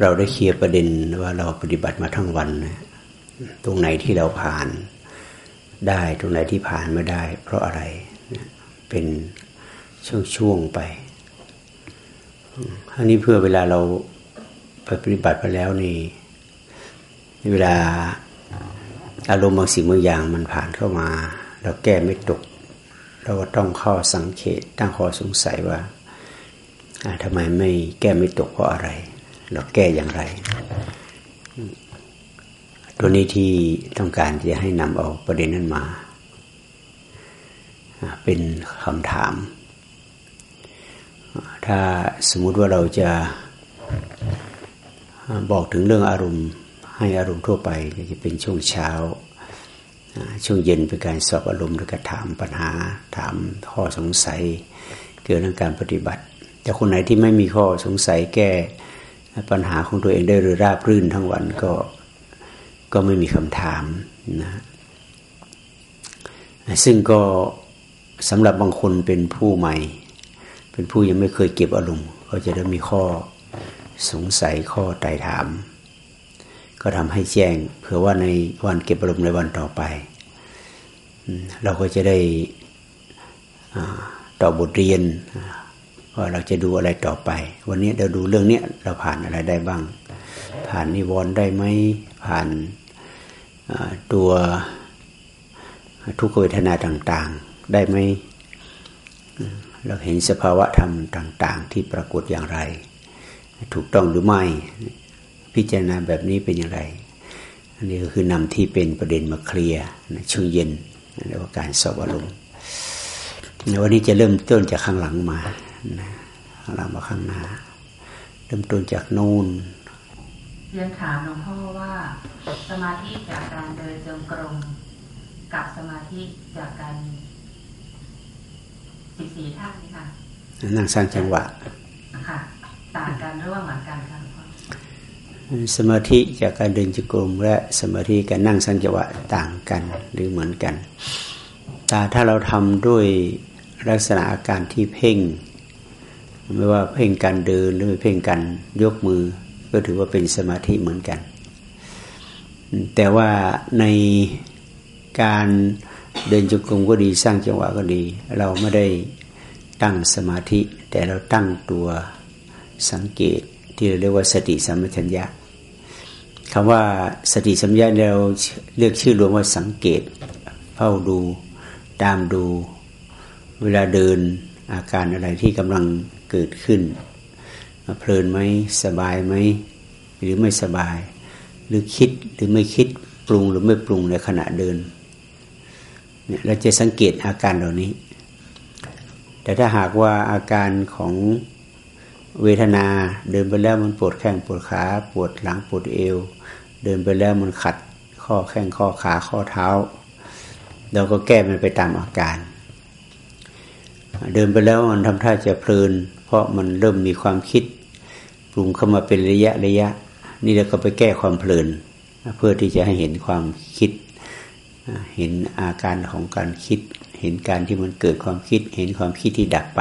เราได้เคลียร์ประเด็นว่าเราปฏิบัติมาทั้งวันนะตรงไหนที่เราผ่านได้ตรงไหนที่ผ่านไม่ได้ เพราะอะไรเป็นช่วงๆไปอันนี้เพื่อเวลาเราไปปฏิบัติไปแล้วนี่ เวลาอารมณ์บางสิ่งบางอย่างมันผ่านเข้ามา เราแก้ไม่ตก เราก็ต้องเข้าสังเกตตั้งข้อสงสัยว่าทำไมไม่แก้ไม่ตกเพราะอะไร เราแก้อย่างไร ตัวนี้ที่ต้องการจะให้นำเอาประเด็นนั้นมา เป็นคำถาม ถ้าสมมติว่าเราจะบอกถึงเรื่องอารมณ์ ให้อารมณ์ทั่วไปจะเป็นช่วงเช้า ช่วงเย็นเป็นการสอบอารมณ์หรือการถามปัญหา ถามข้อสงสัย เกี่ยวกับการปฏิบัติ แต่คนไหนที่ไม่มีข้อสงสัยแก้ ปัญหาของตัวเองได้หรือราบรื่นทั้งวันก็ก็ไม่มีคำถามนะซึ่งก็สำหรับบางคนเป็นผู้ใหม่ เป็นผู้ยังไม่เคยเก็บอารมณ์ก็จะได้มีข้อสงสัยข้อไต่ถาม ก็ทำให้แจ้งเผื่อว่าในวันเก็บอารมณ์ในวันต่อไป เราก็จะได้ต่อบทเรียน ว่าเราจะดูอะไรต่อไป วันนี้เราดูเรื่องนี้เราผ่านอะไรได้บ้าง ผ่านนิวรณ์ได้ไหมผ่านตัวทุกขเวทนาต่างๆ ได้ไหมเราเห็นสภาวะธรรมต่าง ๆ ที่ปรากฏอย่างไร ถูกต้องหรือไม่พิจารณาแบบนี้เป็นอย่างไร อันนี้ก็คือนำที่เป็นประเด็นมาเคลียร์ช่วงเย็นในว่าการสอบอารมณ์วันนี้จะเริ่มต้นจากข้างหลังมา ข้างหลังมาข้างหน้าเริ่มต้นจากนูน่นเรียนถามหลวงพ่อว่า สมาธิจากการเดินจงกรมกับสมาธิจากการสิบสี่ท่านนี่ค่ะนั่งสร้างจังหวะค่ะต่างกันหรือว่าเหมือนกันคะสมาธิจากการเดินจงกรมและสมาธิการนั่งสังจวะต่างกันหรือเหมือนกันแต่ถ้าเราทำด้วยลักษณะอาการที่เพ่ง ไม่ว่าเพ่งการเดินหรือเพ่งการยกมือ ก็ถือว่าเป็นสมาธิเหมือนกัน แต่ว่าในการเดินจงกรมก็ดีสร้างจังหวะก็ดี เราไม่ได้ตั้งสมาธิ แต่เราตั้งตัวสังเกตที่เราเรียกว่าสติสัมปชัญญะคำว่าสติสัมปชัญญะเราเรียกชื่อรวมว่าสังเกตเฝ้าดูตามดู เวลาเดินอาการอะไรที่กำลัง เกิดขึ้น เพลินไหมสบายไหมหรือไม่สบาย หรือคิดหรือไม่คิดปรุงหรือไม่ปรุงในขณะเดินเนี่ยเราจะสังเกตอาการเหล่านี้ แต่ถ้าหากว่าอาการของเวทนาเดินไปแล้วมันปวดแข้งปวดขาปวดหลังปวดเอว เดินไปแล้วมันขัดข้อแข้งข้อขาข้อเท้า เราก็แก้มันไปตามอาการ เดินไปแล้วมันทำท่าจะเพลิน ราะมันเริ่มมีความคิดปรุงเข้ามาเป็นระยะระยะ นี่เราก็ไปแก้ความเพลิน เพื่อที่จะให้เห็นความคิด เห็นอาการของการคิด เห็นการที่มันเกิดความคิด เห็นความคิดที่ดับไป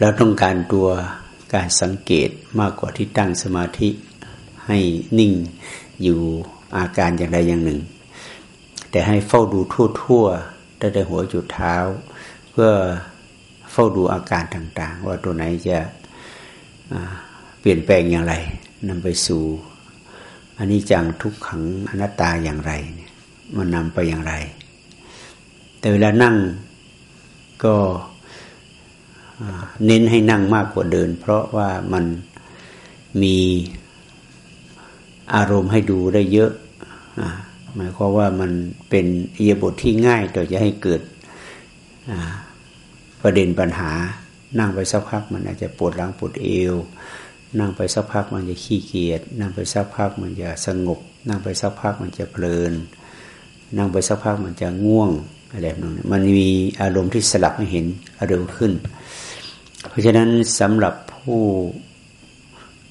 เราต้องการตัวการสังเกตมากกว่าที่ตั้งสมาธิให้นิ่งอยู่อาการอย่างใดอย่างหนึ่ง แต่ให้เฝ้าดูทั่วๆตั้งแต่หัวจุดเท้า เพื่อ ฝ้าดูอาการต่าง ๆ ว่าตัวไหนจะเปลี่ยนแปลงอย่างไรนำไปสู่อันนี้จังทุกขังอนัตตาอย่างไรมันนำไปอย่างไร แต่เวลานั่งก็เน้นให้นั่งมากกว่าเดิน เพราะว่ามันมีอารมณ์ให้ดูได้เยอะหมายความว่ามันเป็นเอียบทที่ง่ายต่อจะให้เกิด ประเด็นปัญหา นั่งไปสักพักมันอาจจะปวดหลังปวดเอว นั่งไปสักพักมันจะขี้เกียจนั่งไปสักพักมันจะสงบ นั่งไปสักพักมันจะเพลิน นั่งไปสักพักมันจะง่วงอะไรแบบนั้นมันมีอารมณ์ที่สลับให้เห็นเร็วขึ้น เพราะฉะนั้นสำหรับผู้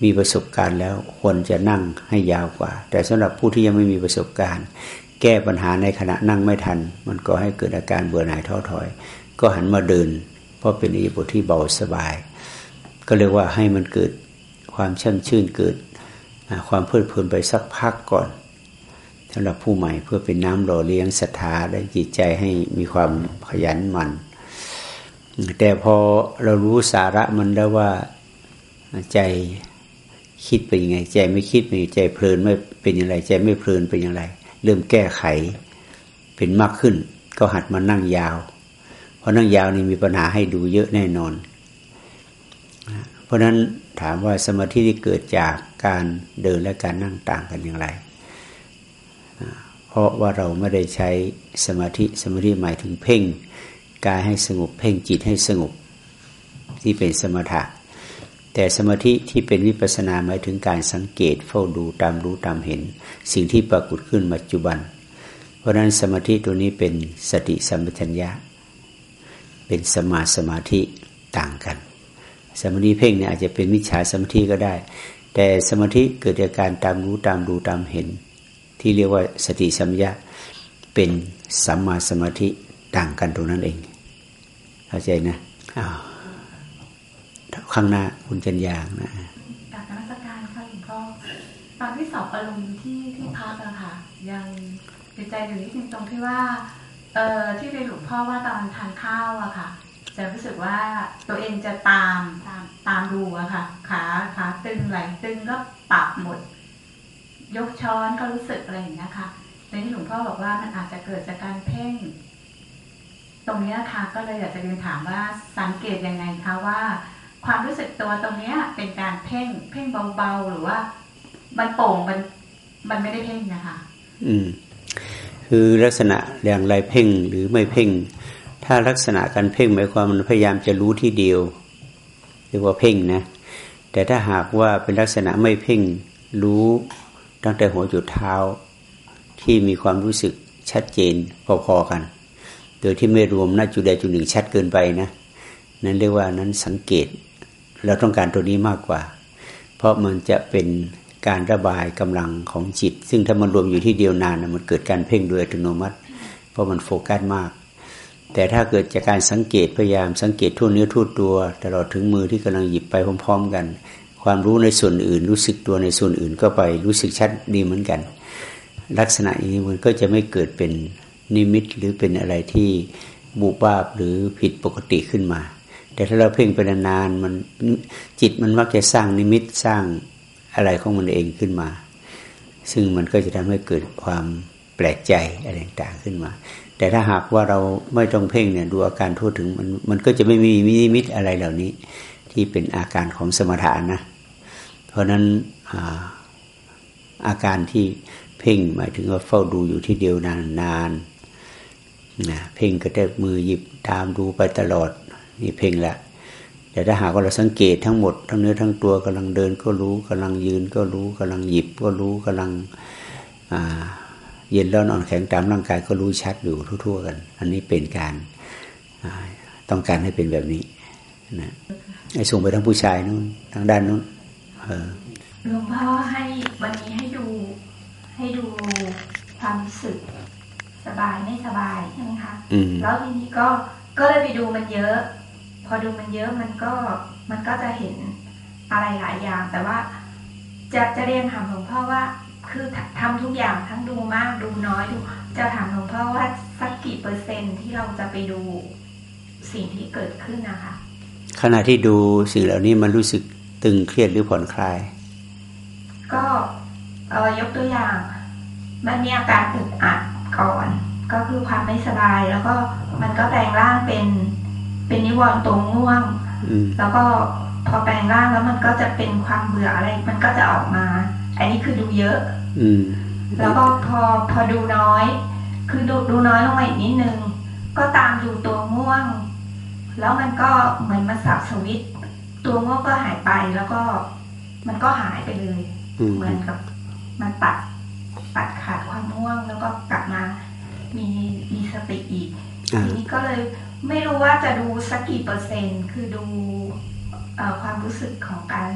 มีประสบการณ์แล้วควรจะนั่งให้ยาวกว่า แต่สำหรับผู้ที่ยังไม่มีประสบการณ์ แก้ปัญหาในขณะนั่งไม่ทัน มันก็ให้เกิดอาการเบื่อหน่ายท้อถอย ก็หันมาเดิน เพราะเป็นอิริบทที่เบาสบาย ก็เรียกว่าให้มันเกิดความช่ำชื่นเกิดความเพลิดเพลินไปสักพักก่อนสำหรับผู้ใหม่เพื่อเป็นน้ำหล่อเลี้ยงศรัทธาและจิตใจให้มีความขยันหมั่นแต่พอเรารู้สาระมันแล้วว่าใจคิดเป็นยังไง ใจไม่คิดเป็นใจเพลินไม่เป็นอย่างไร ใจไม่เพลินเป็นอย่างไร เริ่มแก้ไขเป็นมากขึ้น ก็หัดมานั่งยาว ราะนั่งยาวนี่มีปัญหาให้ดูเยอะแน่นอน เพราะนั้นถามว่าสมาธิที่เกิดจากการเดินและการนั่งต่างกันอย่างไร เพราะว่าเราไม่ได้ใช้สมาธิสมาธิหมายถึงเพ่งกายให้สงบเพ่งจิตให้สงบที่เป็นสมถะ แต่สมาธิที่เป็นวิปัสนาหมายถึงการสังเกตเฝ้าดูตามรู้ตามเห็น สิ่งที่ปรากฏขึ้นปัจจุบัน เพราะนั้นสมาธิตัวนี้เป็นสติสัมปชัญญะ เป็นสมาสมาธิต่างกัน สมาธิเพ่งเนี่ยอาจจะเป็นมิจฉาสมาธิก็ได้ แต่สมาธิเกิดจากการตามรู้ตามดูตามเห็น ที่เรียกว่าสติสัมยะเป็นสัมมาสมาธิต่างกันตรงนั้นเอง เข้าใจนะอ้าวข้างหน้าคุณจันยางนะการนมัสการค่ะหลวงพ่อตอนที่สอบอารมณ์ที่ที่พักอะค่ะยังติดใจอยู่นิดนึงตรงที่ว่า เอ่อที่เรียนหลวงพ่อว่าตอนทานข้าวอะค่ะ จะรู้สึกว่าตัวเองจะตามตามตามดูอะค่ะ ขาขาตึงไหลตึงก็ปรับหมด ยกช้อนก็รู้สึกอะไรอย่างนี้ค่ะแต่ที่หลวงพ่อบอกว่ามันอาจจะเกิดจากการเพ่ง ตรงนี้ค่ะก็เลยอยากจะเรียนถามว่าสังเกตยังไงคะว่า ความรู้สึกตัวตรงนี้เป็นการเพ่ง เพ่งเบาๆหรือว่า มันโป่งมันมันไม่ได้เพ่งนะคะ อืม คือลักษณะอย่างไรเพ่งหรือไม่เพ่ง ถ้าลักษณะการเพ่งหมายความมันพยายามจะรู้ที่เดียวเรียกว่าเพ่งนะ แต่ถ้าหากว่าเป็นลักษณะไม่เพ่งรู้ตั้งแต่หัวจุดเท้า ที่มีความรู้สึกชัดเจนพอๆกัน โดยที่ไม่รวมหน้าจุดใดจุดหนึ่งชัดเกินไปนะนั่นเรียกว่านั้นสังเกต เราต้องการตัวนี้มากกว่า เพราะมันจะเป็น การระบายกำลังของจิต ซึ่งถ้ามันรวมอยู่ที่เดียวนานมันเกิดการเพ่งโดยอัตโนมัติ เพราะมันโฟกัสมาก แต่ถ้าเกิดจากการสังเกตพยายามสังเกตทั่วเนื้อทั่วตัว ตลอดถึงมือที่กำลังหยิบไปพร้อม ๆ กัน ความรู้ในส่วนอื่น รู้สึกตัวในส่วนอื่นก็ไปรู้สึกชัดดีเหมือนกัน ลักษณะนี้มันก็จะไม่เกิดเป็นนิมิตหรือเป็นอะไรที่บุบาบหรือผิดปกติขึ้นมา แต่ถ้าเราเพ่งไปนานๆมันจิตมันมักจะสร้างนิมิตสร้าง อะไรของมันเองขึ้นมา ซึ่งมันก็จะทำให้เกิดความแปลกใจอะไรต่างๆขึ้นมา แต่ถ้าหากว่าเราไม่ต้องเพ่งเนี่ยดูอาการทั่วถึงมันมันก็จะไม่มีนิมิตอะไรเหล่านี้ ที่เป็นอาการของสมถะนะ เพราะนั้นอาอาการที่เพ่งหมายถึงว่าเฝ้าดูอยู่ที่เดียวนานๆนะเพ่งก็ได้มือหยิบตามดูไปตลอดนี่เพ่งละ แต่ถ้าหากว่าเราสังเกตทั้งหมด ทั้งเนื้อทั้งตัวกำลังเดินก็รู้กำลังยืนก็รู้กำลังหยิบก็รู้กำลังเย็นร้อนอ่อนแข็งตามร่างกายก็รู้ชัดอยู่ทั่ว ๆ กัน อันนี้เป็นการต้องการให้เป็นแบบนี้นะไอ้ส่งไปทั้งผู้ชายนู้นทางด้านนู้นหลวงพ่อให้วันนี้ให้ดูให้ดูความรู้สึกสบายไม่สบายใช่ไหมคะแล้วทีนี้ก็ก็เลยไปดูมันเยอะ พอดูมันเยอะมันก็มันก็จะเห็นอะไรหลายอย่าง แต่ว่าจะจะเรียนถามหลวงพ่อว่า คือทำทุกอย่างทั้งดูมากดูน้อยดู จะถามหลวงพ่อว่าสักกี่เปอร์เซ็นต์ที่เราจะไปดูสิ่งที่เกิดขึ้นนะคะ ขณะที่ดูสิ่งเหล่านี้มันรู้สึกตึงเครียดหรือผ่อนคลาย ก็เออยกตัวอย่าง มันมีอาการอึดอัดก่อน ก็คือความไม่สบายแล้วก็มันก็แปลงร่างเป็น เป็นนิวรณ์ตรงง่วง แล้วก็พอแปลงร่างแล้วมันก็จะเป็นความเบื่ออะไร มันก็จะออกมา อันนี้คือดูเยอะ อืแล้วก็พอพอดูน้อย คือดูดูน้อยลงมาอีกนิดนึง ก็ตามดูตัวง่วง แล้วมันก็เหมือนมาสับสวิตตัวง่วงก็หายไปแล้วก็มันก็หายไปเลย เหมือนกับ มันตัดตัดขาดความง่วงแล้วก็กลับมามีมีสติอีกทีนี้ก็เลย ไม่รู้ว่าจะดูสักกี่เปอร์เซ็นต์ คือดูความรู้สึกของการ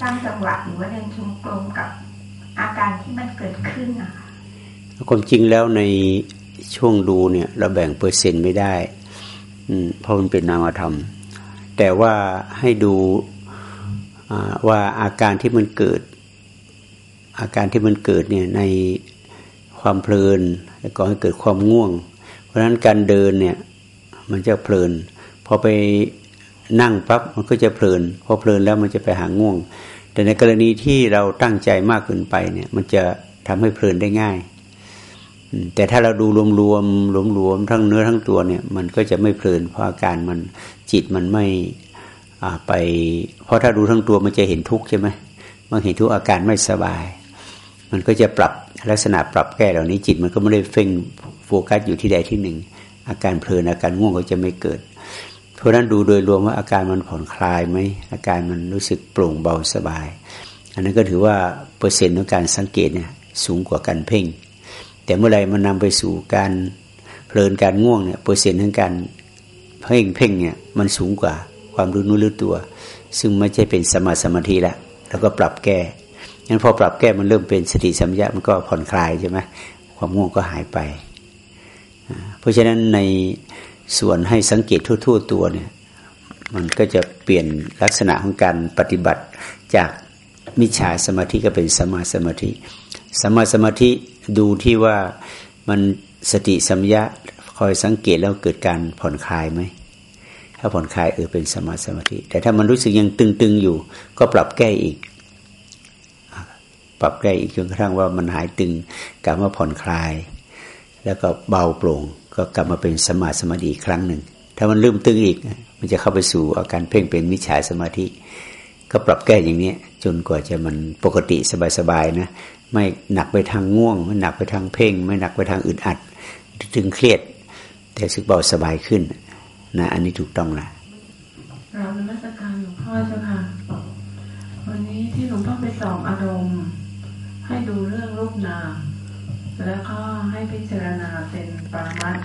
สร้างจังหวะหรือว่าเดินชมกลมกับอาการที่มันเกิดขึ้นนะคะความจริงแล้วในช่วงดูเนี่ยเราแบ่งเปอร์เซ็นต์ไม่ได้อืมเพราะมันเป็นนามธรรม แต่ว่าให้ดูว่าอาการที่มันเกิด อาการที่มันเกิดเนี่ยในความเพลินแล้วก็ให้เกิดความง่วง เพราะฉะนั้นการเดินเนี่ย มันจะเพลิน พอไปนั่งปั๊บมันก็จะเพลิน พอเพลินแล้วมันจะไปหาง่วง แต่ในกรณีที่เราตั้งใจมากเกินไปเนี่ย มันจะทำให้เพลินได้ง่าย แต่ถ้าเราดูรวมรวมรวมรวมทั้งเนื้อทั้งตัวเนี่ย มันก็จะไม่เพลินเพราะอาการมันจิตมันไม่ไป เพราะถ้าดูทั้งตัวมันจะเห็นทุกข์ใช่ไหมมันเห็นทุกอาการไม่สบาย มันก็จะปรับลักษณะปรับแก้เหล่านี้จิตมันก็ไม่ได้เฟ่งโฟกัสอยู่ที่ใดที่หนึ่ง อาการเพลินอาการง่วงก็จะไม่เกิด เพราะนั้นดูโดยรวมว่าอาการมันผ่อนคลายไหมอาการมันรู้สึกโปร่งเบาสบาย อันนั้นก็ถือว่าเปอร์เซ็นต์ของการสังเกตเนี่ยสูงกว่าการเพ่ง แต่เมื่อไรมันนำไปสู่การเพลินการง่วงเนี่ยเปอร์เซ็นต์ของการเพ่งเพ่งเนี่ยมันสูงกว่าความรู้นู้รู้ตัว ซึ่งไม่ใช่เป็นสมาสมาธิแล้วแล้วก็ปรับแก้งั้นพอปรับแก้มันเริ่มเป็นสติสัมยามันก็ผ่อนคลายใช่ไหมความง่วงก็หายไป ราะฉะนั้นในส่วนให้สังเกตทั่ว ๆ ตัวเนี่ย มันก็จะเปลี่ยนลักษณะของการปฏิบัติจากมิจฉาสมาธิก็เป็นสมาสมาธิสมาสมาธิดูที่ว่ามันสติสัมยาคอยสังเกตแล้วเกิดการผ่อนคลายไหมถ้าผ่อนคลายเออเป็นสมาสมาธิ แต่ถ้ามันรู้สึกยังตึงๆอยู่ ก็ปรับแก้อีก ปรับแก้อีกจนกระทั่งว่ามันหายตึงกลับมาผ่อนคลาย แล้วก็เบาโปร่ง ก็กลับมาเป็นสมาสมาธิอีกครั้งหนึ่ง ถ้ามันลืมตึงอีก มันจะเข้าไปสู่อาการเพ่งเป็นมิจฉาสมาธิ ก็ปรับแก้อย่างนี้จนกว่าจะมันปกติสบายๆนะ ไม่หนักไปทางง่วง ไม่หนักไปทางเพ่ง ไม่หนักไปทางอึดอัดถึงเครียด แต่สึกเบาสบายขึ้นนะอันนี้ถูกต้องนะเรานมัสการหลวงพ่อเจ้าค่ะ วันนี้ที่หลวงพ่อไปสอบอารมณ์ ให้ดูเรื่องรูปนาม แล้วก็ให้พิจารณาเป็นปรมัต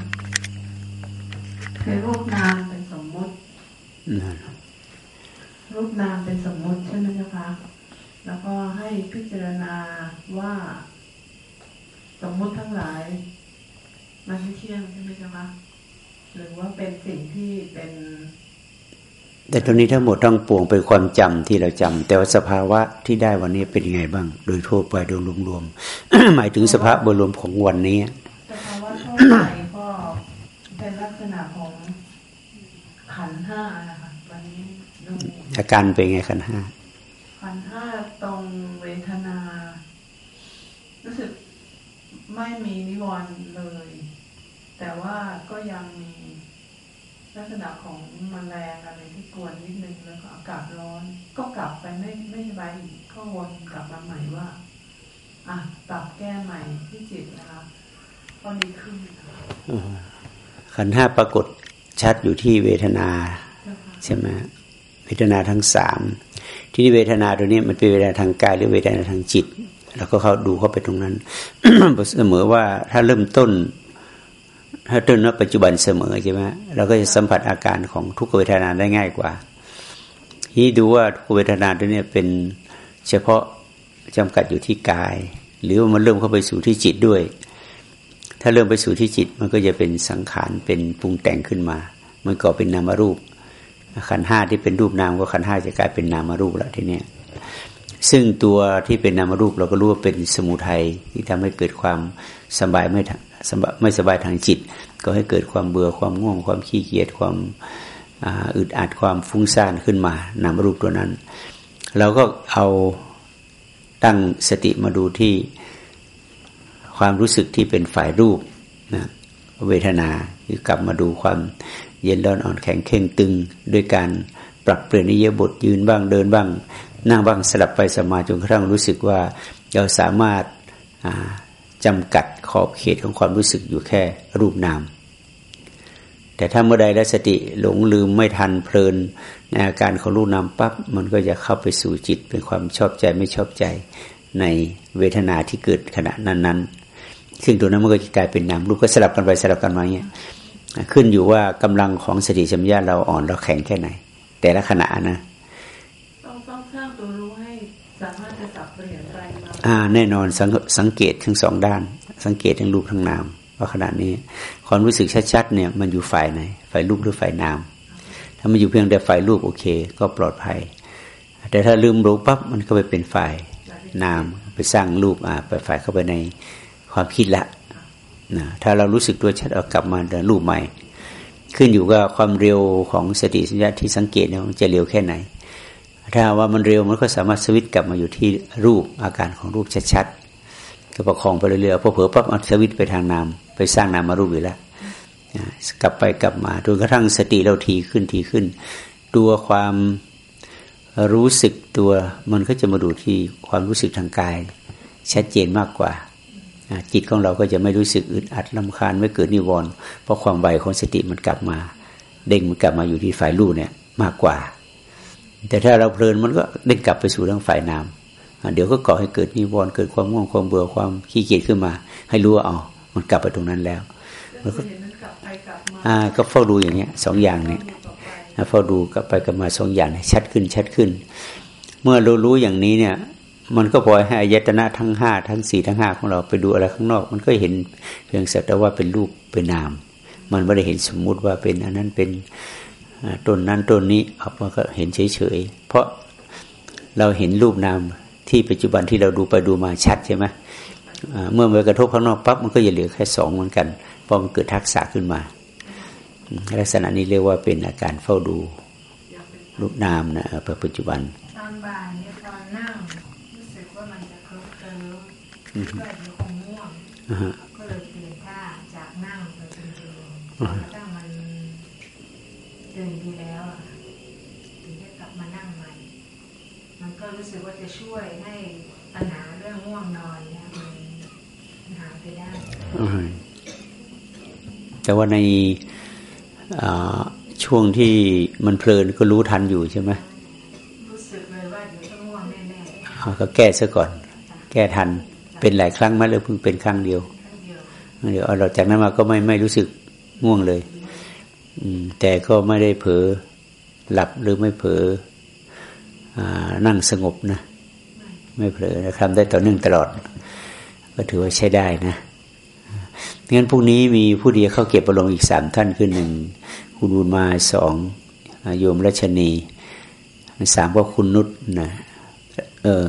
คือรูปนามเป็นสมมุติรูปนามเป็นสมมุติใช่ไหมเจ้าคะ แล้วก็ให้พิจารณาว่าสมมุติทั้งหลาย มันไม่เที่ยงใช่ไหมเจ้าคะหรือว่าเป็นสิ่งที่เป็น แต่ตรงนี้ทั้งหมดทั้งปวงเป็นความจำที่เราจำแต่ว่าสภาวะที่ได้วันนี้เป็นยังไงบ้าง โดยทั่วไปโดยรวมๆหมายถึงสภาพบรวมของวันนี้สภาวะทั่วไปก็เป็นลักษณะของขันห้านะคะวันนี้อาการเป็นไงขันห้าขันห้าตรงเวทนา รู้สึกไม่มีนิวรณ์เลย แต่ว่าก็ยังมี ลักษณะของมแมลงอะไรที่กวนนิดนึงแล้วก็อากาศร้อน ก็กลับไปไม่ไม่สบายอีกก็วนกลับมาใหม่ว่าอะปรับแก้ใหม่ที่จิตนะคะก็ดีขึ้นขันห้าปรากฏชัดอยู่ที่เวทนาใช่ไหมเวทนาทั้งสามที่นี่เวทนาตัวนี้มันเป็นเวทนาทางกายหรือเวทนาทางจิต แล้วก็เขาดูเข้าไปตรงนั้นเสมอว่าถ้าเริ่มต้น ถ้าต้นว่าปัจจุบันเสมอใช่ไหมเราก็จะสัมผัสอาการของทุกเวทนาได้ง่ายกว่าที่ดูว่าทุกเวทนาตัวนี้เป็นเฉพาะจำกัดอยู่ที่กาย หรือว่ามันเริ่มเข้าไปสู่ที่จิตด้วย ถ้าเริ่มไปสู่ที่จิตมันก็จะเป็นสังขารเป็นปรุงแต่งขึ้นมา มันก็เป็นนามรูปขันห้าที่เป็นรูปนามก็ขันห้าจะกลายเป็นนามรูปแล้วทีเนี้ยซึ่งตัวที่เป็นนามรูปเราก็รู้ว่าเป็นสมุทัยที่ทำให้เกิดความสบายไม่ ไม่สบายทางจิต ก็ให้เกิดความเบื่อความง่วง ความขี้เกียจความอึดอัดความฟุ้งซ่านขึ้นมานามรูปตัวนั้นเราก็เอาตั้งสติมาดูที่ความรู้สึกที่เป็นฝ่ายรูปนะเวทนาคือกลับมาดูความเย็นร้อนอ่อนแข็งเข่งตึง ด้วยการปรับเปลี่ยนนิยบทยืนบ้างเดินบ้างนั่งบ้างสลับไปสมาจนกระทั่งรู้สึกว่าเราสามารถ จำกัดขอบเขตของความรู้สึกอยู่แค่รูปนาม แต่ถ้าเมื่อใดแล้วสติหลงลืมไม่ทันเพลินในอาการของรูปนามปั๊บมันก็จะเข้าไปสู่จิตเป็นความชอบใจไม่ชอบใจในเวทนาที่เกิดขณะนั้นๆ ซึ่งตัวนั้นมันก็จะกลายเป็นนามรูปก็สลับกันไปสลับกันมาอย่างเงี้ยขึ้นอยู่ว่ากำลังของสติสัมยาเราอ่อนเราแข็งแค่ไหน แต่ละขณะนะต้องต้องสร้างตัวรู้ให้สามารถจะสับเปลี่ยนไป อ่าแน่นอนสสังเกตทั้งสองด้าน สังเกตทั้งรูปทั้งนามว่าขณะนี้ความรู้สึกชัดๆเนี่ยมันอยู่ฝ่ายไหนฝ่ายรูปหรือฝ่ายนาม ถ้ามันอยู่เพียงแต่ฝ่ายรูปโอเค ก็ปลอดภัย แต่ถ้าลืมรู้ปั๊บมันก็ไปเป็นฝ่ายนาม ไปสร้างรูปอ่าไปฝ่ายเข้าไปในความคิดละนะถ้าเรารู้สึกตัวชัดเอากลับมาเดินรูปใหม่ ขึ้นอยู่กับความเร็วของสติสัญญาที่สังเกตเนี่ยจะเร็วแค่ไหน ถ้าว่ามันเร็วมันก็สามารถสวิตกลับมาอยู่ที่รูปอาการของรูปชัดๆก็ประคองไปเรื่อยๆพอเผลอปั๊บมันสวิตไปทางนามไปสร้างนามมารูปอยู่แล้วกลับไปกลับมาจนกระทั่งสติเราทีขึ้นทีขึ้น ตัวความรู้สึกตัวมันก็จะมาดูที่ความรู้สึกทางกาย ชัดเจนมากกว่า จิตของเราก็จะไม่รู้สึกอึดอัดลำคาญไม่เกิดนิวรณ์เพราะความไวของสติมันกลับมา เด้งมันกลับมาอยู่ที่ฝ่ายรู้เนี่ยมากกว่า แต่ถ้าเราเพลินมันก็เด้งกลับไปสู่ทางฝ่ายนามเดี๋ยวก็ก่อให้เกิดนิวรณ์เกิดความง่วงความเบื่อความขี้เกียจขึ้นมา ให้รู้ว่าอ๋อมันกลับไปตรงนั้นแล้วมันก็อ่าก็เฝ้าดูอย่างเงี้ยสองอย่างเนี่ยเฝ้าดูกลับไปกลับมาสองอย่างชัดขึ้นชัดขึ้น เมื่อเรารู้อย่างนี้เนี่ย มันก็ปล่อยให้อายตนะทั้งห้าทั้งสี่ทั้งห้าของเราไปดูอะไรข้างนอก มันก็เห็นเพียงสักแต่ว่าเป็นรูปเป็นนาม มันไม่ได้เห็นสมมุติว่าเป็นอันนั้นเป็น ต้นนั้นต้นนี้ออกมาก็เห็นเฉยๆเพราะเราเห็นรูปนามที่ปัจจุบันที่เราดูไปดูมาชัดใช่ไหมเมื่อมันกระทบข้างนอกปั๊บมันก็จะเหลือแค่สองเหมือนกันพอมันเกิดทักษะขึ้นมา ลักษณะนี้เรียกว่าเป็นอาการเฝ้าดูรูปนามนะปัจจุบันตอนบ่ายเนี่ยตอนนั่งรู้สึกว่ามันจะเคลิ้มเคลิ้มก็เดี๋ยวคงง่วงก็เลยเปลี่ยนท่าจากนั่งไปเป็นเดิน ตั้งมันเดินดีแล้วถึงจะกลับมานั่งใหม่ มันก็รู้สึกว่าจะช่วยให้ปัญหาเรื่องง่วงนอนเนี่ยมันหายไปได้แต่ว่าในช่วงที่มันเพลินก็รู้ทันอยู่ใช่ไหมรู้สึกเลยว่าเดี๋ยวต้องง่วงแน่ๆก็แก้ซะก่อน แก้ทันเป็นหลายครั้งไหมหรือเพิ่งเป็นครั้งเดียวเดี๋ยวเราจากนั้นมาก็ไม่ไม่รู้สึกง่วงเลยอืม แต่ก็ไม่ได้เผลอหลับหรือไม่เผลอนั่งสงบนะ ไม่เผลอนะทำได้ต่อเนื่องตลอด ก็ถือว่าใช้ได้นะงั้นพรุ่งนี้มีผู้เดียวเข้าเก็บประลงอีกสามท่านคือหนึ่งคุณบุญมาสองโยมรัชนีสามก็คุณนุชนะเออ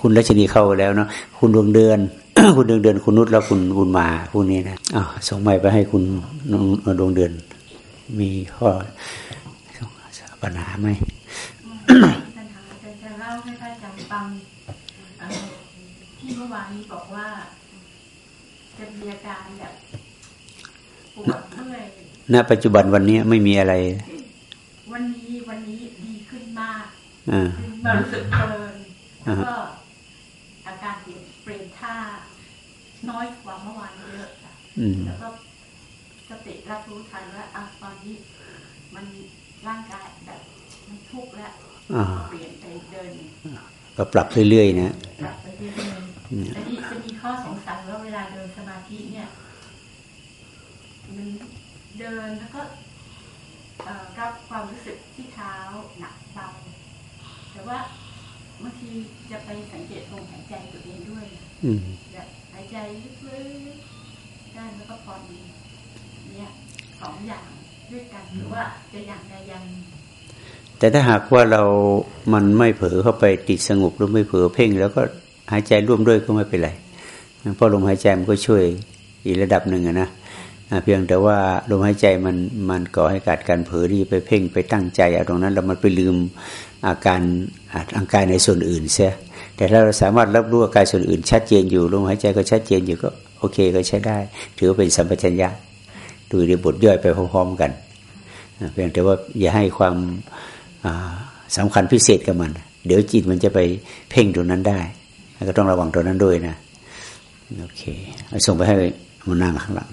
คุณรัชนีเข้าแล้วเนาะคุณดวงเดือน คุณดวงเดือนคุณนุชแล้วคุณบุญมาพวกนี้นะอ้าวส่งไม้ไปให้คุณดวงเดือน มีข้อปัญหาไหมจะเล่าให้ท่านจำฟังที่เมื่อวานนี้บอกว่า จะมีอาการแบบปวดเมื่อยณปัจจุบันวันนี้ไม่มีอะไร วันนี้วันนี้ดีขึ้นมากอ่ารู้สึกเพลินแล้วก็อาการเปลี่ยนเปลี่ยนท่า น้อยกว่าเมื่อวานเยอะค่ะแล้วก็สติรับรู้ทันว่าอะตอนนี้มันร่างกายแบบมันทุกข์แล้วเปลี่ยนไปเดินก็ปรับเรื่อยๆนะปรับไปเรื่อยๆแต่ที่จะมีข้อสงสัยว่าเวลาเดินสมาธิเนี่ยมันเดินแล้วก็รับความรู้สึกที่เท้าหนักเบาแต่ว่าบางทีจะไปสังเกตลมหายใจตัวเองด้วยแบบหาย ใจลึกๆได้แล้วก็พอดี เนี่ยสองอย่างด้วยกันหรือว่าจะอย่างใดอย่างแต่ถ้าหากว่าเรามันไม่เผลอเข้าไปติดสงบหรือไม่เผลอเพ่ง แล้วก็หายใจร่วมด้วยก็ไม่เป็นไรเพราะลมหายใจมันก็ช่วยอีกระดับหนึ่งนะเพียงแต่ว่าลมหายใจมันมันก่อให้เกิดการเผลอที่ไปเพ่งไปตั้งใจเอาตรงนั้นเรามันไปลืมอาการอาการในส่วนอื่นเสีย แต่ถ้าเราสามารถรับรู้อาการส่วนอื่น ชัดเจนอยู่ลมหายใจก็ชัดเจนอยู่ก็โอเคก็ใช้ได้ ถือว่าเป็นสัมปชัญญะดูในบทย่อยไปพร้อมๆกันเพียงแต่ว่าอย่าให้ความสำคัญพิเศษกับมัน เดี๋ยวจิตมันจะไปเพ่งตรงนั้นได้ ก็ต้องระวังตรงนั้นด้วยนะ โอเคส่งไปให้มันนั่งข้างหลัง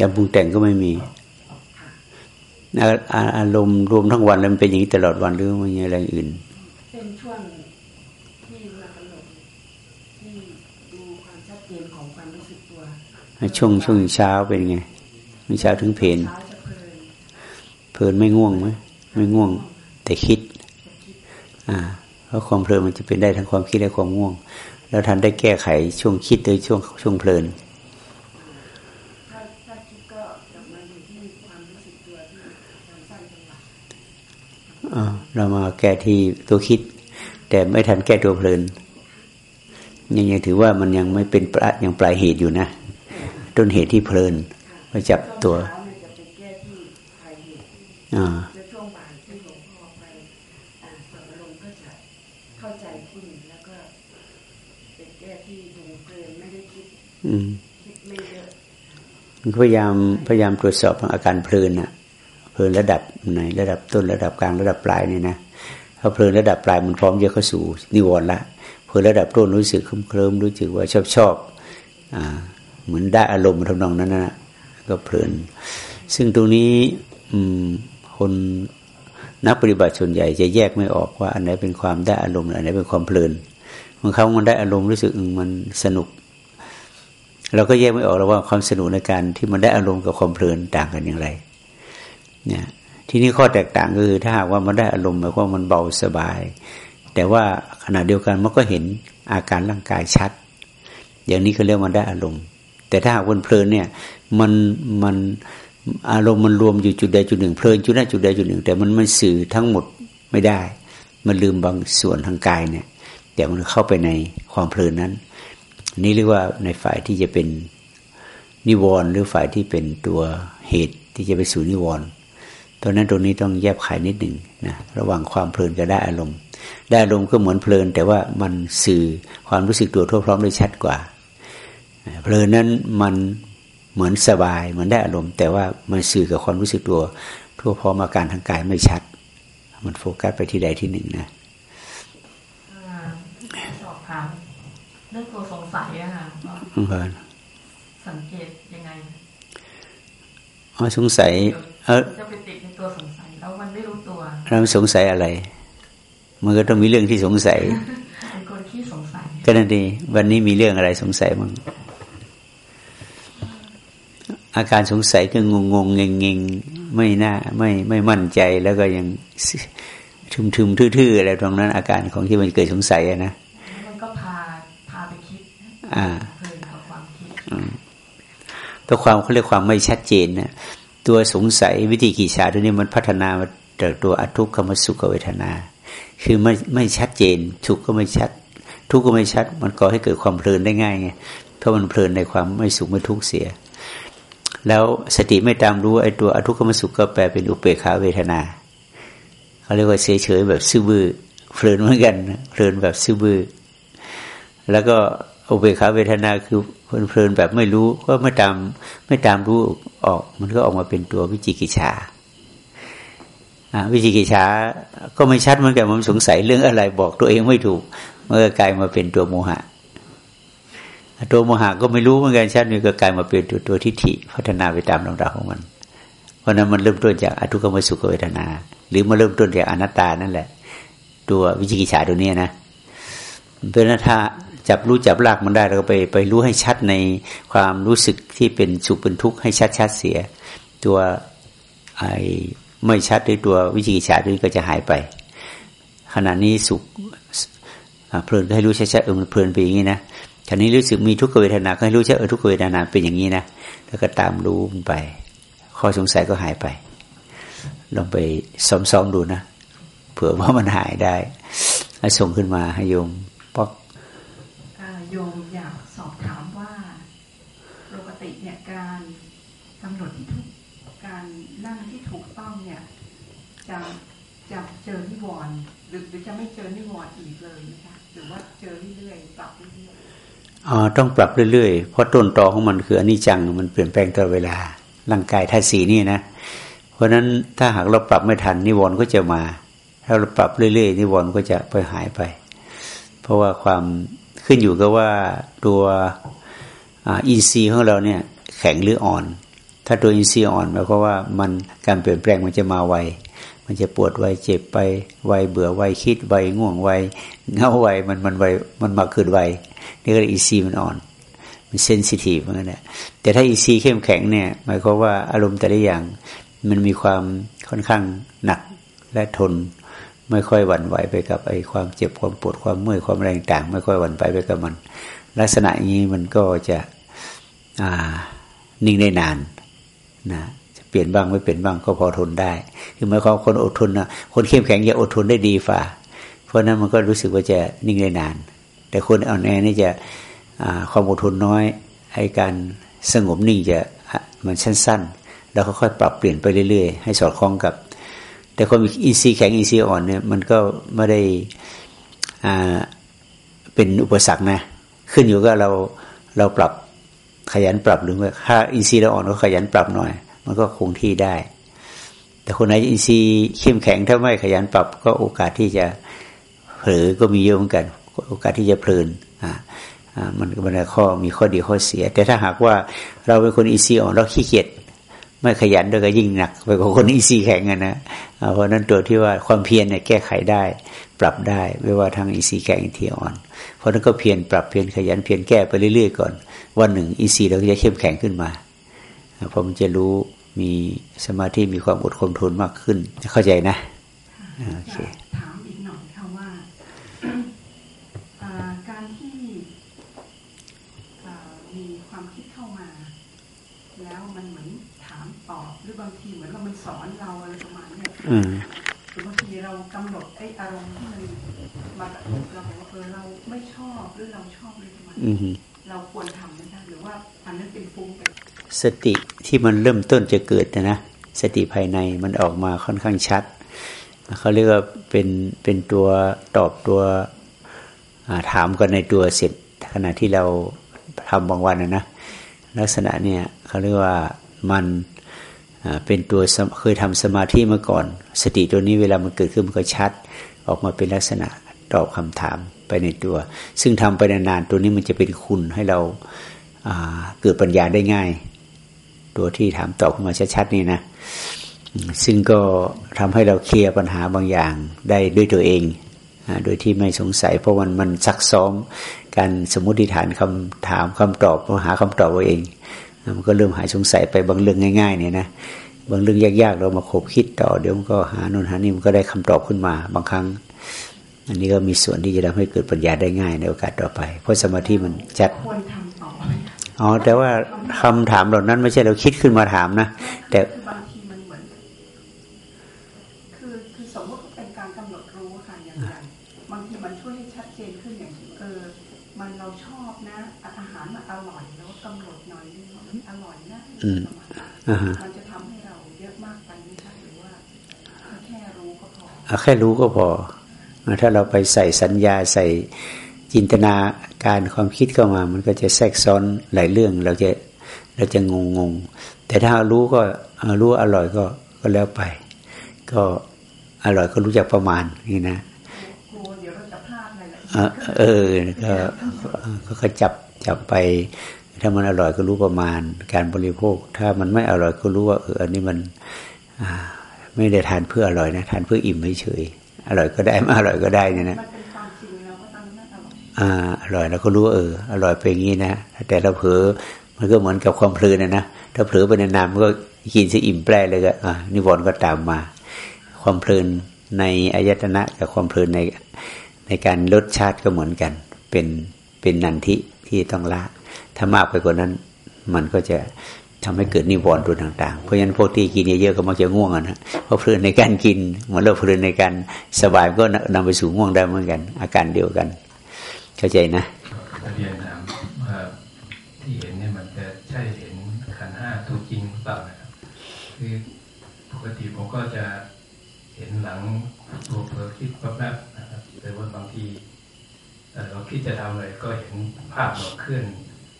การปรุงแต่งก็ไม่มีอารมณ์รวมทั้งวันแล้วมันเป็นอย่างนี้ตลอดวันหรือมันมีอะไรอื่น เป็นช่วงที่มากำหนดที่ดูความชัดเจนของความรู้สึกตัวช่วงช่วงเช้าเป็นไงเช้าถึงเพลนเช้าจะเพลิน เพลินไม่ง่วงไหมไม่ง่วง แต่คิด อ่าเพราะความเพลินมันจะเป็นได้ทั้งความคิดและความง่วง แล้วท่านได้แก้ไขช่วงคิดหรือช่วงช่วงเพลินถ้าถ้าคิดก็กลับมาอยู่ที่ความรู้สึกตัวที่ความสั้นจังหวะอ่าเรามาแก้ที่ตัวคิด แต่ไม่ทันแก้ตัวเพลินยังยังถือว่ามันยังไม่เป็นปลายยังปลายเหตุอยู่นะ ต้นเหตุที่เพลินมาจับตัว อ่าแล้วช่วงบ่ายที่หลวงพ่อไปอ่าสอนอารมณ์ก็จะเข้าใจขึ้นแล้วก็ไปแก้ที่ดูเพลินไม่ได้คิดอืมคิดไม่เยอะพยายามพยายามตรวจสอบอาการเพลินอะเพลินระดับไหนระดับต้นระดับกลางระดับปลายเนี่ยนะถ้าเพลินระดับปลายมันพร้อมจะเข้าสู่นิวรณ์ละเพลินระดับต้นรู้สึกเคลิ้มเคลิ้มรู้สึกว่าชอบชอบอ่าเหมือนได้อารมณ์ทำนองนั้นนะก็เพลิน ซึ่งตรงนี้ อืม คนนักปฏิบัติส่วนใหญ่จะแยกไม่ออกว่าอันไหนเป็นความได้อารมณ์อันไหนเป็นความเพลินบางครั้งมันได้อารมณ์รู้สึกมันสนุก เราก็แยกไม่ออกแล้วว่าความสนุกในการที่มันได้อารมณ์กับความเพลินต่างกันอย่างไร เนี่ยที่นี้ข้อแตกต่างก็คือถ้าหากว่ามันได้อารมณ์หมายความว่ามันเบาสบาย แต่ว่าขณะเดียวกันมันก็เห็นอาการร่างกายชัด อย่างนี้ก็เรียกมันได้อารมณ์ แต่ถ้าหากวันเพลินเนี่ยมันมัน อารมณ์มันรวมอยู่จุดใดจุดหนึ่งเพลินจุดใดจุดใดจุดหนึ่ง แต่มันไม่สื่อทั้งหมดไม่ได้ มันลืมบางส่วนทางกายเนี่ยแต่มันเข้าไปในความเพลินนั้น นี่เรียกว่าในฝ่ายที่จะเป็นนิวรณ์หรือฝ่ายที่เป็นตัวเหตุที่จะไปสู่นิวรณ์ตอนนั้นตรงนี้ต้องแยบขายนิดหนึ่งนะระหว่างความเพลินกับได้อารมณ์ ได้อารมณ์ก็เหมือนเพลิน แต่ว่ามันสื่อความรู้สึกตัวทั่วพร้อมได้ชัดกว่า เพลินนั้นมัน เหมือนสบายเหมือนได้อารมณ์ แต่ว่ามันสื่อกับความรู้สึกตัว ทั่วพร้อมอาการทางกายไม่ชัด มันโฟกัสไปที่ใดที่หนึ่งนะอ่าสอบถามเรื่องตัวสงสัยอะค่ะว่าเพลินสังเกตยังไงอ๋อสงสัยเออจะไปติดในตัวสงสัยแล้วมันไม่รู้ตัวเราสงสัยอะไร มันก็ต้องมีเรื่องที่สงสัยเป็นคนที่สงสัยก็นั่นดีวันนี้มีเรื่องอะไรสงสัยมั้ง อาการสงสัยก็งงงเงงเงงไม่น่าไม่ไม่มั่นใจแล้วก็ยังทึมทึมทื่อๆอะไรตรงนั้น อาการของที่มันเกิดสงสัยอะนะแล้วมันก็พาพาไปคิดอ่าเพลินกับความคิดตัวความเขาเรียกความไม่ชัดเจนนะตัวสงสัยวิธีกิจฉาตัวนี้มันพัฒนามาจากตัวอทุกขมสุขเวทนา คือไม่ไม่ชัดเจนทุกข์ก็ไม่ชัด ทุกข์ก็ไม่ชัด มันก่อให้เกิดความเพลินได้ง่ายไงเพราะมันเพลินในความไม่สุขไม่ทุกข์เสีย แล้วสติไม่ตามรู้ไอ้ตัวอทุกขมสุขก็แปลเป็นอุเบกขาเวทนาเขาเรียกว่าเฉยเฉยๆแบบซื่อบื้อเพลินเหมือนกันเพลินแบบซื่อบื้อแล้วก็อุเบกขาเวทนาคือเพลินแบบไม่รู้ก็ไม่ตามไม่ตามรู้ออก มันก็ออกมาเป็นตัววิจิกิจฉาวิจิกิจฉาก็ไม่ชัดเหมือนกันมันสงสัยเรื่องอะไรบอกตัวเองไม่ถูก เมันก็กลายมาเป็นตัวโมหะ ตัวโมหะก็ไม่รู้เหมือนกันชัดนี่ก็กลายมาเป็นตัวตัวทิฏฐิพัฒนาไปตามลำดับของมัน เพราะนั้นมันเริ่มต้นจากอทุกขมสุขเวทนา หรือมาเริ่มต้นจากอนัตตานั่นแหละ ตัววิจิกิจฉาตัวนี้นะเพราะนั้นถ้าจับรู้จับลากมันได้เราก็ไปไปรู้ให้ชัดในความรู้สึกที่เป็นสุขเป็นทุกข์ให้ชัดชัดเสีย ตัวไอไม่ชัดด้วยตัววิจิกิจฉาตัวนี้ก็จะหายไป ขณะนี้สุขเพลินให้รู้ชัดๆเออมันเพลินไปอย่างนี้นะ ขณะนี้รู้สึกมีทุกขเวทนาก็ให้รู้ชัดเออทุกขเวทนาเป็นอย่างนี้นะแล้วก็ตามรู้มันไป ข้อสงสัยก็หายไปลองไปซ้อมๆดูนะเผื่อว่ามันหายได้ให้ส่งขึ้นมาให้โยมป๊อกโยมอยากสอบถามว่าปกติเนี่ยการกำหนดที่ถูกการนั่งที่ถูกต้องเนี่ยจะจะเจอนิวรณ์หรือจะไม่เจอนิวรณ์อีกเลยนะคะหรือว่าเจอเรื่อยๆปรับเรื่อย ต้องปรับเรื่อยๆ เพราะต้นตอของมันคืออนิจจังมันเปลี่ยนแปลงตลอดเวลา ร่างกายธาตุสีนี่นะ เพราะฉะนั้นถ้าหากเราปรับไม่ทันนิวรณ์ก็จะมา ถ้าเราปรับเรื่อยๆนิวรณ์ก็จะไปหายไป เพราะว่าความขึ้นอยู่กับว่าตัวอินทรีย์ของเราเนี่ยแข็งหรืออ่อน ถ้าตัวอินทรีย์อ่อนหมายความว่ามันการเปลี่ยนแปลงมันจะมาไว มันจะปวดไวเจ็บไปไวเบื่อไวคิดไวง่วงไวเหงาไวมันมันไวมันมาคืนไว นี่ก็อินทรีย์มันอ่อน มัน sensitive เหมือนกันแหละแต่ถ้าอีซีเข้มแข็งเนี่ยหมายความว่าอารมณ์แต่ละอย่างมันมีความค่อนข้างหนักและทน ไม่ค่อยหวั่นไหวไปกับไอ้ความเจ็บความปวดความเมื่อยความแรงต่าง ไม่ค่อยหวั่นไหวไปกับมัน ลักษณะอย่างนี้มันก็จะนิ่งได้นานนะจะเปลี่ยนบ้างไม่เปลี่ยนบ้างก็พอทนได้ คือหมายความคนอดทนนะคนเข้มแข็งจะอดทนได้ดีฝ่า เพราะนั้นมันก็รู้สึกว่าจะนิ่งได้นาน แต่คนอ่อนแอนี่จะความอดทนน้อยให้การสงบนิ่งจะมันสั้นๆแล้วค่อยๆปรับเปลี่ยนไปเรื่อยๆ ให้สอดคล้องกับ แต่คนอินทรีย์แข็งอินทรีย์อ่อนเนี่ยมันก็ไม่ได้เป็นอุปสรรคนะ ขึ้นอยู่กับเราเราปรับขยันปรับหรือว่าถ้าอินทรีย์เราอ่อนก็ขยันปรับหน่อย มันก็คงที่ได้ แต่คนไหนอินทรีย์เข้มแข็งถ้าไม่ขยันปรับก็โอกาสที่จะเผลอก็มีเยอะเหมือนกัน โอกาสที่จะเพลินอ่ามันก็เป็นข้อมีข้อดีข้อเสีย แต่ถ้าหากว่าเราเป็นคนอินทรีย์อ่อนเราขี้เกียจไม่ขยันด้วยก็ยิ่งหนักไปกว่าคนอินทรีย์แข็งนะเพราะนั้นตัวที่ว่าความเพียรเนี่ยแก้ไขได้ ปรับได้ไม่ว่าทางอินทรีย์แข็งอินทรีย์อ่อน เพราะนั้นก็เพียรปรับเพียรขยันเพียรแก้ไปเรื่อยๆก่อน วันหนึ่งอินทรีย์เราก็จะเข้มแข็งขึ้นมาเพราะมันจะรู้มีสมาธิมีความอดคงทนมากขึ้นเข้าใจนะโอเคถามอีกหน่อยค่ะว่าการที่มีความคิดเข้ามา แล้วมันเหมือนถามตอบหรือบางทีเหมือนว่ามันสอนเราอะไรประ มาณนี้หรือบางทีเรากำหนดไอ้อารมณ์ที่มันมากระทบเราบอกว่าเออเราไม่ชอบหรือเราชอบอะไรประมาณนี้เราควรทำไหมคะหรือว่าอันนั้นเป็นฟุ้งไปสติที่มันเริ่มต้นจะเกิดนะนะสติภายในมันออกมาค่อนข้างชัดเขาเรียกว่าเป็นเป็นตัวตอบตัวถามกันในตัวเสร็จขณะที่เราทำบางวันนะนะลักษณะเนี่ยเขาเรียกว่ามัน เป็นตัวเคยทำสมาธิมาก่อน สติตัวนี้เวลามันเกิดขึ้นมันก็ชัด ออกมาเป็นลักษณะตอบคำถามไปในตัว ซึ่งทำไปนานๆตัวนี้มันจะเป็นคุณให้เราเกิดปัญญาได้ง่าย ตัวที่ถามตอบขึ้นมาชัดๆนี่นะซึ่งก็ทำให้เราเคลียร์ปัญหาบางอย่างได้ด้วยตัวเองโดยที่ไม่สงสัย เพราะมันมันซักซ้อมการสมมติฐานคำถามคำตอบหาคำตอบเอาเอง มันก็เริ่มหายสงสัยไปบางเรื่องง่ายๆเนี่ยนะบางเรื่องยากๆ เรามาคบคิดต่อเดี๋ยวมันก็หาโน่นหานี่มันก็ได้คำตอบขึ้นมา บางครั้ง อันนี้ก็มีส่วนที่จะทำให้เกิดปัญญาได้ง่ายในโอกาสต่อไป เพราะสมาธิมันจัดอ๋อแต่ว่าคำถามเหล่านั้นไม่ใช่เราคิดขึ้นมาถามนะแต่บางทีมันเหมือนคือคือสมมติเป็นการกำหนดรู้ค่ะอย่างไรบางทีมันช่วยให้ชัดเจนขึ้นอย่างเออมันเราชอบนะอาหารมันอร่อยแล้วกำหนดหน่อยนึงมันอร่ อยนะมันจะทำให้เราเยอะมากไปไม่ใช่หรือว่าแค่รู้ก็พอแค่รู้ก็พอ ถ้าเราไปใส่สัญญาใส่จินตนาการความคิดเข้ามา มันก็จะแทรกซ้อนหลายเรื่อง เราจะเราจะงงงแต่ถ้ารู้ก็รู้อร่อยก็ก็แล้วไป ก็อร่อยก็รู้จักประมาณนี่นะเออก็ก็จับจับไป ถ้ามันอร่อยก็รู้ประมาณการบริโภค ถ้ามันไม่อร่อยก็รู้ว่าเอออันนี้มันไม่ได้ทานเพื่ออร่อยนะ ทานเพื่ออิ่มเฉยอร่อยก็ได้ไม่อร่อยก็ได้เนี่ยนะอ่าอร่อยเราก็รู้เอออร่อยเป็นอย่างนี้นะแต่เราเผลอมันก็เหมือนกับความเพลินนะนะถ้าเผลอไปนานๆมันก็กินซะอิ่มแปรเลยก็อ่านิวรณ์ก็ตามมา ความเพลินในอายตนะกับความเพลินในในการลดชาติก็เหมือนกัน เป็นเป็นนันทิที่ต้องละ ถ้ามากไปกว่านั้น มันก็จะทำให้เกิดนิวรณ์ตัวต่าง ๆ เพราะฉะนั้นพวกที่กินเยอะๆก็มักจะง่วงนะเพราะเพลินในการกินเหมือนเราเพลินในการสบายก็นำไปสู่ง่วงได้เหมือนกัน อาการเดียวกัน เข้าใจนะเรียนถามว่าที่เห็นเนี่ยมันจะใช่เห็นขันห้าตัวจริงหรือเปล่านะครับคือปกติผมก็จะเห็นหลังตัวเพอคิดแป๊บๆนะครับแต่ว่าบางทีเราคิดจะทำอะไรก็เห็นภาพเราเคลื่อน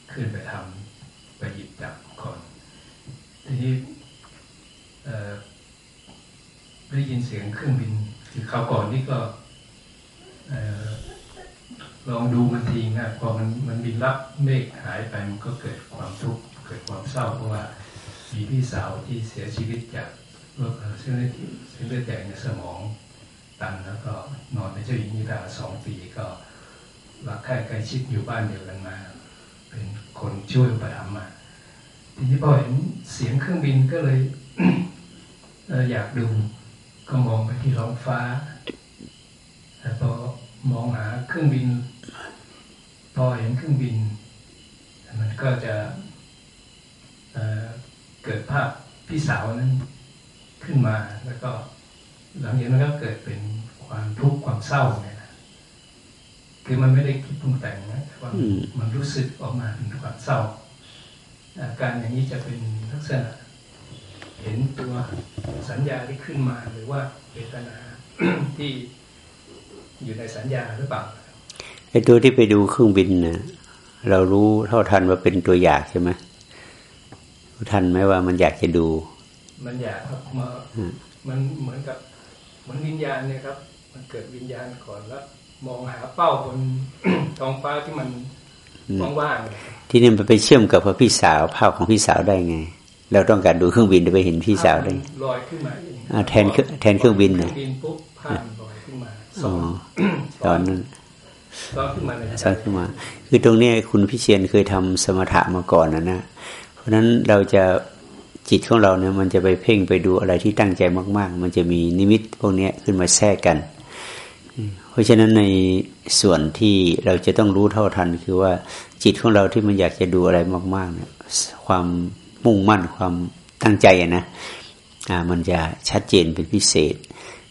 เคลื่อนไปทำไปหยิบจับก่อนทีนี้ได้ยินเสียงเครื่องบินคือเขาก่อนนี่ก็ลองดูมันทีนะพอมันมันบินรับเมฆหายไปมันก็เกิดความทุกข์เกิดความเศร้าเพราะว่ามีพี่สาวที่เสียชีวิตจากโรคเส้นเลือดเส้นเลือดแดงในสมองตันแล้วก็นอนในเจ้าหญิงนิทราสองปีก็รักใคร่ใกล้ชิดอยู่บ้านเดียวกันมา เป็นคนช่วยอุปถัมภ์มาทีนี้พอเห็นเสียงเครื่องบินก็เลยอยากดูก็มองไปที่ท้องฟ้าแต่พอมองหาเครื่องบิน พอเห็นเครื่องบิน มันก็จะเเกิดภาพพี่สาวนั้นขึ้นมาแล้วก็หลังจากนั้นก็เกิดเป็นความทุกข์ความเศร้าเนี่ย คือมันไม่ได้คิดปรุงแต่งนะแต่ว่าอืมมันรู้สึกออกมาเป็นความเศร้าอาการอย่างนี้จะเป็นลักษณะ เห็นตัวสัญญาที่ขึ้นมาหรือว่าเวทนาที่อยู่ในสัญญาหรือเปล่าไอ้ตัวที่ไปดูเครื่องบินนะเรารู้เท่าทันว่าเป็นตัวอยากใช่ไหมรู้ทันไหมว่ามันอยากจะดู มันอยากครับมาอืมมันเหมือนกับเหมือนวิญญาณเนี่ยครับ มันเกิดวิญญาณก่อนแล้ว มองหาเป้าบนท้องฟ้าที่มันอืมว่างๆเนี่ยที่นี่มันไปเชื่อมกับพระพี่สาวภาพของพี่สาวได้ไง เราต้องการดูเครื่องบินจะไปเห็นพี่สาวได้ภพมันลอยขึ้นมาเองอ่าแทนเครื่องแทนเครื่องบินเคน่ะรื่องบินปุ๊บภาพมันลอยขึ้นมาสอ๋อองตอนนั้นซ้อนขึ้นมาในใจสร้างขึ้นมา คือตรงเนี้ยคุณพิเชียนเคยทำสมถะมาก่อนนะนะเพราะฉะนั้นเราจะจิตของเราเนี่ยมันจะไปเพ่งไปดูอะไรที่ตั้งใจมาก ๆ มันจะมีนิมิตพวกเนี้ยขึ้นมาแทรกกันเพ ราะฉะนั้นในส่วนที่เราจะต้องรู้เท่าทัน คือว่าจิตของเราที่มันอยากจะดูอะไรมากๆเนี่ยความมุ่งมั่นความตั้งใจอะนะอ่ามันจะชัดเจนเป็นพิเศษ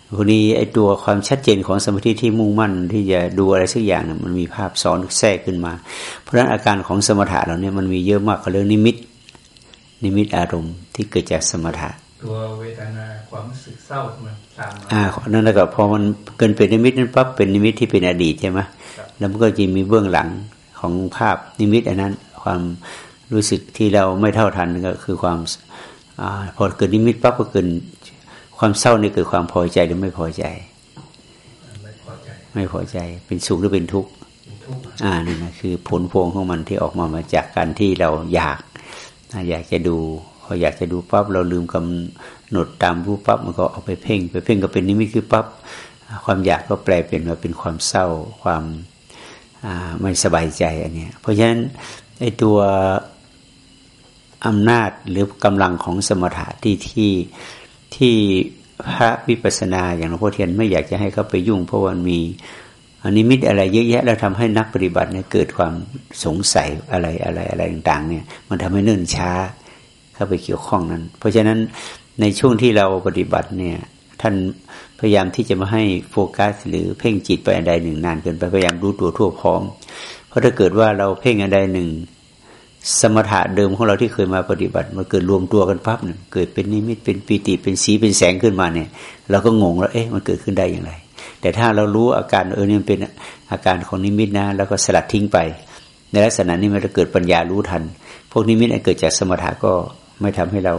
พวกนี้ไอ้ตัวความชัดเจนของสมาธิที่มุ่งมั่น ที่จะดูอะไรสักอย่างเนี่ยมันมีภาพซ้อนแทรกขึ้นมา เพราะฉะนั้นอาการของสมถะเราเนี่ยมันมีเยอะมากเขาเรื่องนิมิต นิมิตอารมณ์ที่เกิดจากสมถะ ตัวเวทนาความรู้สึกเศร้ามันตามมาอ่านั่นแล้วก็พอมันเกินเป็นนิมิตนั้นปั๊บเป็นนิมิตที่เป็นอดีตใช่ไหมแล้วมันก็จะมีเบื้องหลังของภาพนิมิตอันนั้น ความรู้สึกที่เราไม่เท่าทันก็คือความอาพอเกิดนิมิตปั๊บก็เกิดความเศร้านี่เกิดความพอใจหรือไม่พอใจ ไม่พอใจ ไม่พอใจ เป็นสุขหรือเป็นทุกข์อ่านี่นะคือผลพวงของมันที่ออกมามาจากการที่เราอยากอยากจะดู พออยากจะดูปั๊บเราลืมกำหนดตามรูปปั๊บมันก็เอาไปเพ่ง ไปเพ่งก็เป็นนิมิตคือปั๊บความอยากก็แปลเปลี่ยนมาเป็นความเศร้าความไม่สบายใจอันนี้เพราะฉะนั้นไอ้ตัวอำนาจหรือกำลังของสมถะที่ที่ที่พระวิปัสสนาอย่างหลวงพ่อเทียนไม่อยากจะให้เขาไปยุ่ง เพราะวันมีอันนี้มิตอะไรเยอะแยะแล้วทำให้นักปฏิบัติเนี่ยเกิดความสงสัยอะไรอะไรอะไรต่าง ๆ เนี่ย มันทำให้เนิ่นช้า เข้าไปเกี่ยวข้องนั้น เพราะฉะนั้นในช่วงที่เราปฏิบัติเนี่ยท่านพยายามที่จะไม่ให้โฟกัส หรือเพ่งจิตไปอันใดหนึ่งนานเกินไปพยายามรู้ตัวทั่วพร้อม เพราะถ้าเกิดว่าเราเพ่งอันใดหนึ่ง สมถะเดิมของเราที่เคยมาปฏิบัติมาเกิดรวมตัวกันปั๊บเนี่ยเกิดเป็นนิมิตเป็นปีติเป็นสีเป็นแสงขึ้นมาเนี่ย เราก็งงแล้วเอ๊ะมันเกิดขึ้นได้อย่างไร แต่ถ้าเรารู้อาการเออเนี่ยมันเป็นอาการของนิมิตนะแล้วก็สลัดทิ้งไป ในลักษณะนี้มันจะเกิดปัญญารู้ทัน พวกนิมิตอันเกิดจากสมถะก็ ไม่ทำให้เรา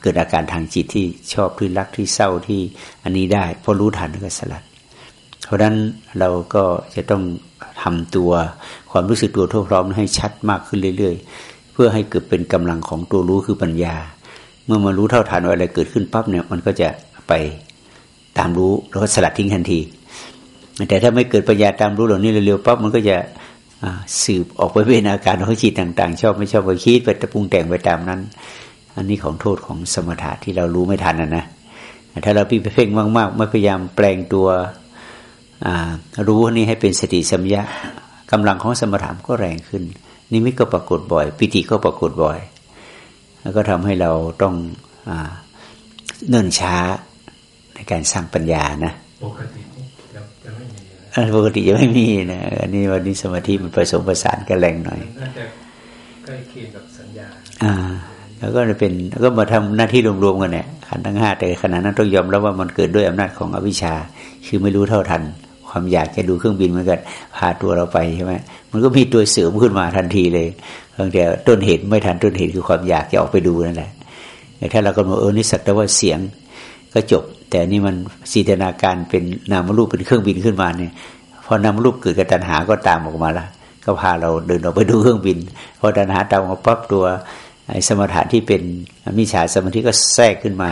เกิดอาการทางจิตที่ชอบที่รักที่เศร้าที่อันนี้ได้เพราะรู้ทันก็สลัด เพราะฉะนั้นเราก็จะต้องทำตัวความรู้สึกตัวทั่วพร้อมให้ชัดมากขึ้นเรื่อยๆ เพื่อให้เกิดเป็นกำลังของตัวรู้คือปัญญา เมื่อมารู้เท่าทันว่าอะไรเกิดขึ้นปั๊บเนี่ยมันก็จะไปตามรู้แล้วก็สลัดทิ้งทันที แต่ถ้าไม่เกิดปัญญาตามรู้เหล่านี้เร็วๆปั๊บมันก็จะ สืบออกไปเป็นอาการของจิตต่าง ๆ ชอบไม่ชอบก็คิดไปปรุงแต่งไปตามนั้น อันนี้ของโทษของสมถะที่เรารู้ไม่ทันนะนะถ้าเราพี่ไปเพ่งมากๆไม่พยายามแปลงตัวรู้นี่ให้เป็นสติสัมยะกำลังของสมถะก็แรงขึ้น นิมิตก็ปรากฏบ่อย ปิติก็ปรากฏบ่อย แล้วก็ทำให้เราต้องอเนิ่นช้าในการสร้างปัญญานะปกติ ปกติจะไม่มีนะอันนี้วันนี้สมาธิมันผสมผสานกันแรงหน่อยมันน่าจะใกล้เคียงกับสัญญา อ่า แล้วก็เป็นแล้วก็มาทำหน้าที่รวมๆกันเนี่ยขันธ์ทั้งห้าแต่ขณะนั้นต้องยอมรับว่ามันเกิดด้วยอำนาจของอวิชชา คือไม่รู้เท่าทัน ความอยากจะดูเครื่องบินเหมือนกันพาตัวเราไปใช่ไหมมันก็มีตัวเสริมขึ้นมาทันทีเลยเพียงแต่ต้นเหตุไม่ทันต้นเหตุคือความอยากจะออกไปดูนั่นแหละแต่ถ้าเราก็บอกเออนี่สักแต่ว่าเสียงก็จบ แต่นี่มันสีตนาการเป็นนามรูปเป็นเครื่องบินขึ้นมาเนี่ยพอนามรูปเกิดกับตัณหาก็ตามออกมาละก็พาเราเดินออกไปดูเครื่องบินพอตัณหาตามมาปั๊บตัวไอ้สมถะที่เป็นมิจฉาสมาธิก็แทรกขึ้นมา